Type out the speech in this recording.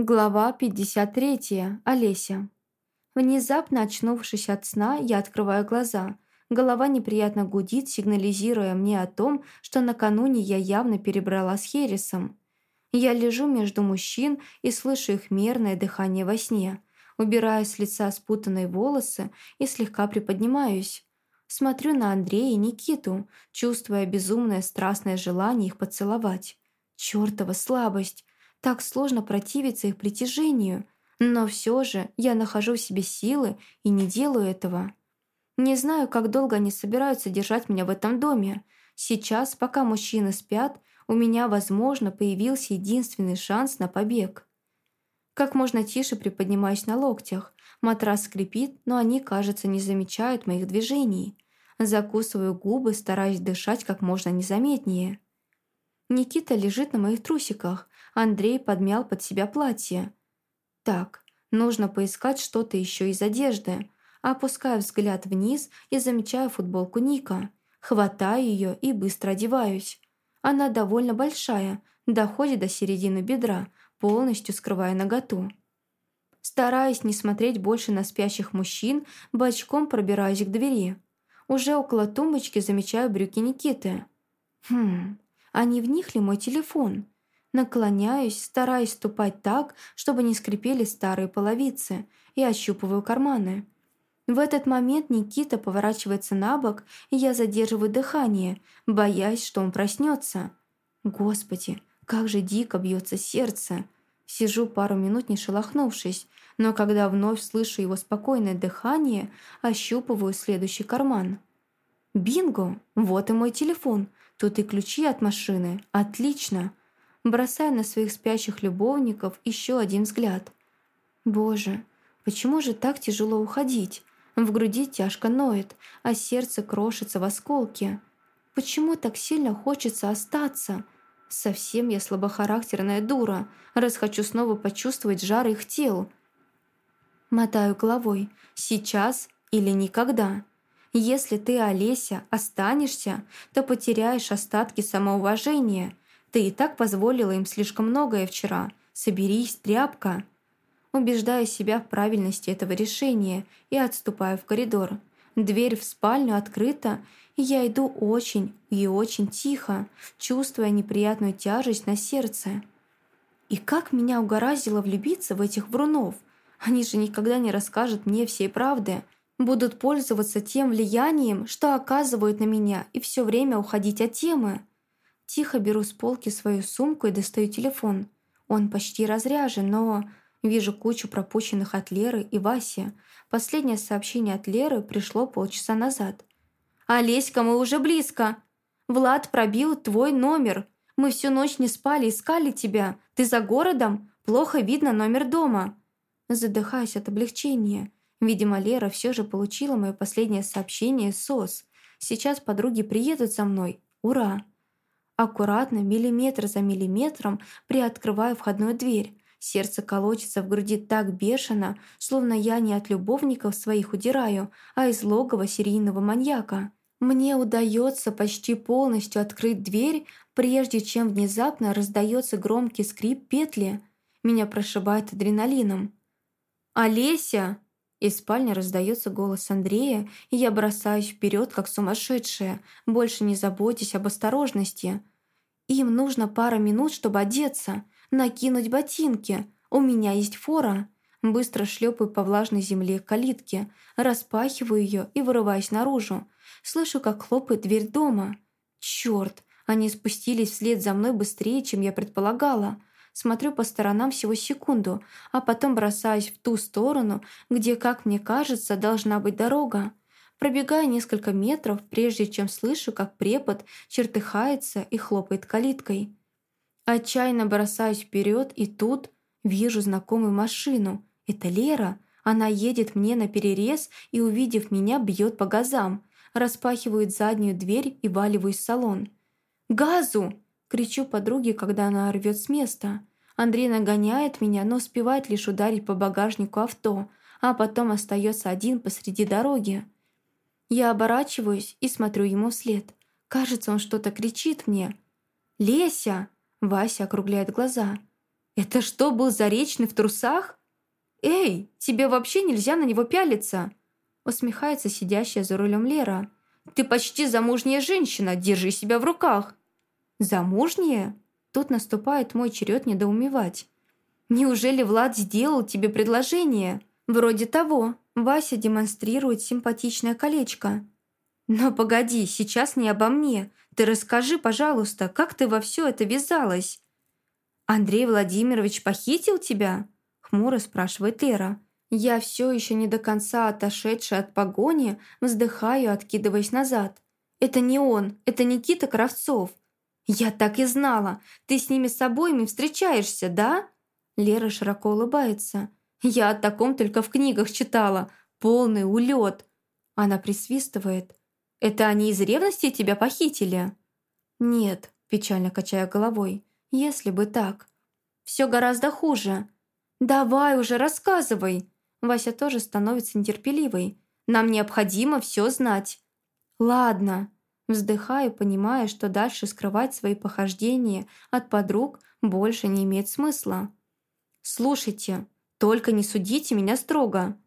Глава 53. Олеся. Внезапно очнувшись от сна, я открываю глаза. Голова неприятно гудит, сигнализируя мне о том, что накануне я явно перебрала с Хересом. Я лежу между мужчин и слышу их мерное дыхание во сне. Убираю с лица спутанные волосы и слегка приподнимаюсь. Смотрю на Андрея и Никиту, чувствуя безумное страстное желание их поцеловать. Чёртова слабость! Так сложно противиться их притяжению, но все же я нахожу в себе силы и не делаю этого. Не знаю, как долго они собираются держать меня в этом доме. Сейчас, пока мужчины спят, у меня, возможно, появился единственный шанс на побег. Как можно тише приподнимаюсь на локтях. Матрас скрипит, но они, кажется, не замечают моих движений. Закусываю губы, стараясь дышать как можно незаметнее. Никита лежит на моих трусиках, Андрей подмял под себя платье. Так, нужно поискать что-то еще из одежды. Опускаю взгляд вниз и замечаю футболку Ника. Хватаю ее и быстро одеваюсь. Она довольно большая, доходит до середины бедра, полностью скрывая наготу. Стараясь не смотреть больше на спящих мужчин, бочком пробираюсь к двери. Уже около тумбочки замечаю брюки Никиты. Хм, а не в них ли мой телефон? Наклоняюсь, стараясь ступать так, чтобы не скрипели старые половицы, и ощупываю карманы. В этот момент Никита поворачивается на бок, и я задерживаю дыхание, боясь, что он проснется. Господи, как же дико бьется сердце. Сижу пару минут, не шелохнувшись, но когда вновь слышу его спокойное дыхание, ощупываю следующий карман. Бинго! Вот и мой телефон. Тут и ключи от машины. Отлично бросая на своих спящих любовников еще один взгляд. Боже, почему же так тяжело уходить? В груди тяжко ноет, а сердце крошится в осколке. Почему так сильно хочется остаться? Совсем я слабохарактерная дура, раз хочу снова почувствовать жар их тел. Мотаю головой. Сейчас или никогда. Если ты, Олеся, останешься, то потеряешь остатки самоуважения – ты и так позволила им слишком многое вчера. Соберись, тряпка». Убеждаю себя в правильности этого решения и отступаю в коридор. Дверь в спальню открыта, и я иду очень и очень тихо, чувствуя неприятную тяжесть на сердце. И как меня угораздило влюбиться в этих врунов. Они же никогда не расскажут мне всей правды. Будут пользоваться тем влиянием, что оказывают на меня, и все время уходить от темы. Тихо беру с полки свою сумку и достаю телефон. Он почти разряжен, но вижу кучу пропущенных от Леры и Васи. Последнее сообщение от Леры пришло полчаса назад. «Олеська, мы уже близко! Влад пробил твой номер. Мы всю ночь не спали, искали тебя. Ты за городом? Плохо видно номер дома». Задыхаюсь от облегчения. Видимо, Лера все же получила мое последнее сообщение СОС. Сейчас подруги приедут за мной. Ура! Аккуратно, миллиметр за миллиметром, приоткрываю входную дверь. Сердце колотится в груди так бешено, словно я не от любовников своих удираю, а из логова серийного маньяка. Мне удается почти полностью открыть дверь, прежде чем внезапно раздается громкий скрип петли. Меня прошибает адреналином. «Олеся!» Из спальни раздается голос Андрея, и я бросаюсь вперед, как сумасшедшая, больше не заботясь об осторожности. Им нужно пара минут, чтобы одеться, накинуть ботинки. У меня есть фора. Быстро шлепаю по влажной земле калитки, распахиваю ее и вырываюсь наружу. Слышу, как хлопает дверь дома. Черт, они спустились вслед за мной быстрее, чем я предполагала. Смотрю по сторонам всего секунду, а потом бросаюсь в ту сторону, где, как мне кажется, должна быть дорога. Пробегаю несколько метров, прежде чем слышу, как препод чертыхается и хлопает калиткой. Отчаянно бросаюсь вперед, и тут вижу знакомую машину. Это Лера. Она едет мне на перерез и, увидев меня, бьет по газам. Распахивает заднюю дверь и валиваюсь в салон. «Газу!» – кричу подруге, когда она рвет с места. Андрей нагоняет меня, но успевает лишь ударить по багажнику авто, а потом остается один посреди дороги. Я оборачиваюсь и смотрю ему вслед. Кажется, он что-то кричит мне. «Леся!» Вася округляет глаза. «Это что, был Заречный в трусах?» «Эй, тебе вообще нельзя на него пялиться!» Усмехается сидящая за рулем Лера. «Ты почти замужняя женщина, держи себя в руках!» «Замужняя?» Тут наступает мой черед недоумевать. «Неужели Влад сделал тебе предложение?» «Вроде того. Вася демонстрирует симпатичное колечко». «Но погоди, сейчас не обо мне. Ты расскажи, пожалуйста, как ты во все это ввязалась?» «Андрей Владимирович похитил тебя?» Хмуро спрашивает Лера. Я все еще не до конца отошедшая от погони, вздыхаю, откидываясь назад. «Это не он, это Никита Кравцов. «Я так и знала! Ты с ними с обоими встречаешься, да?» Лера широко улыбается. «Я о таком только в книгах читала. Полный улет!» Она присвистывает. «Это они из ревности тебя похитили?» «Нет», печально качая головой. «Если бы так. Все гораздо хуже. Давай уже, рассказывай!» Вася тоже становится нетерпеливой. «Нам необходимо все знать». «Ладно», Вздыхаю, понимая, что дальше скрывать свои похождения от подруг больше не имеет смысла. «Слушайте, только не судите меня строго»,